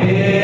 Yeah.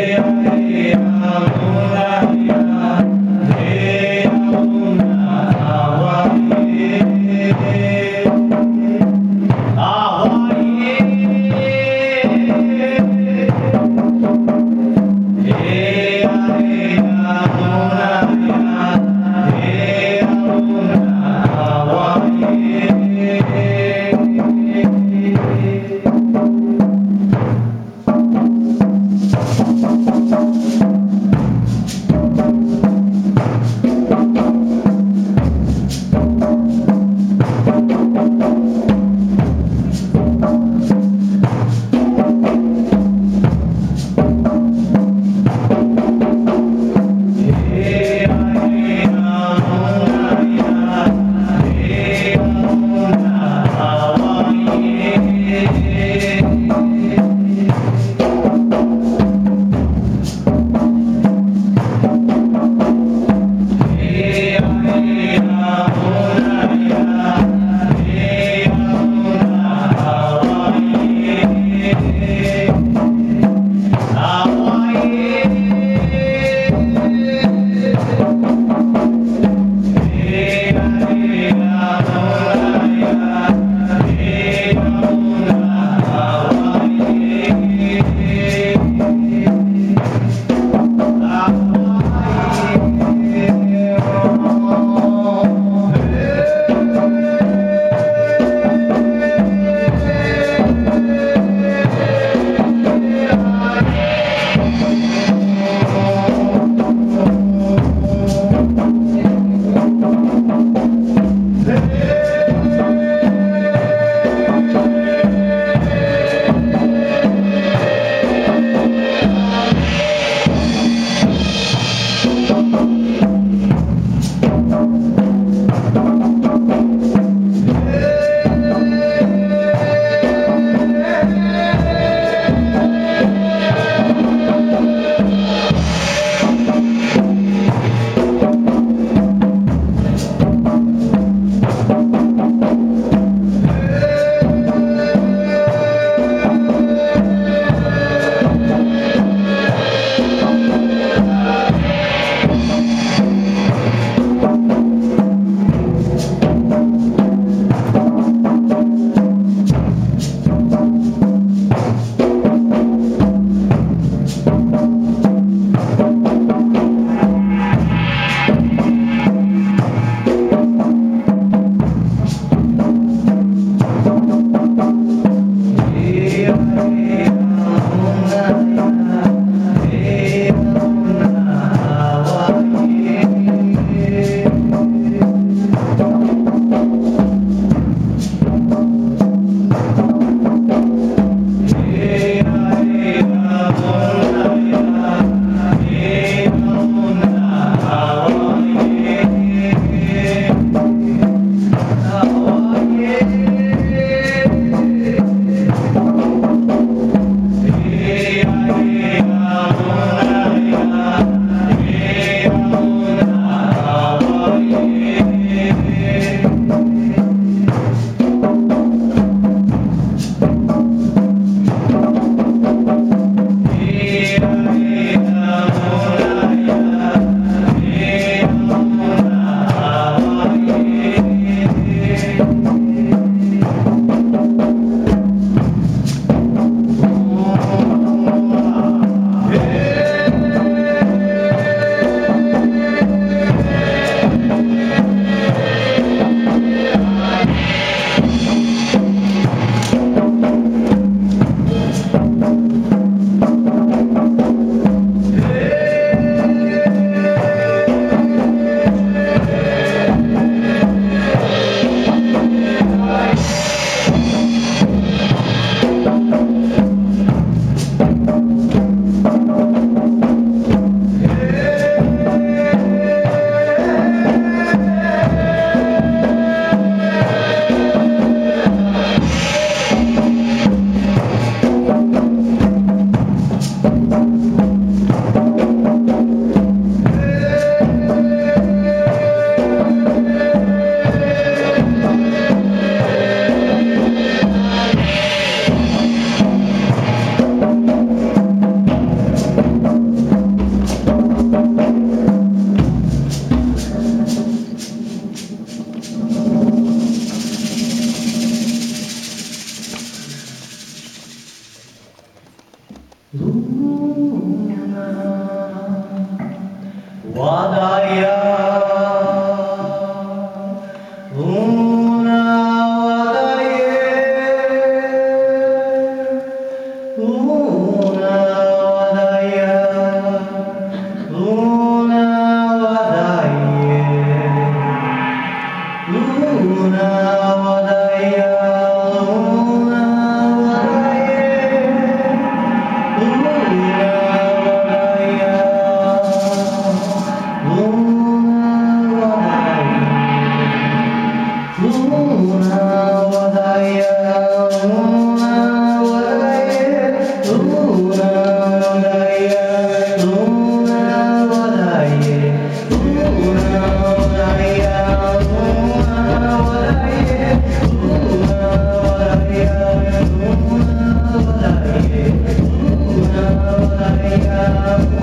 love.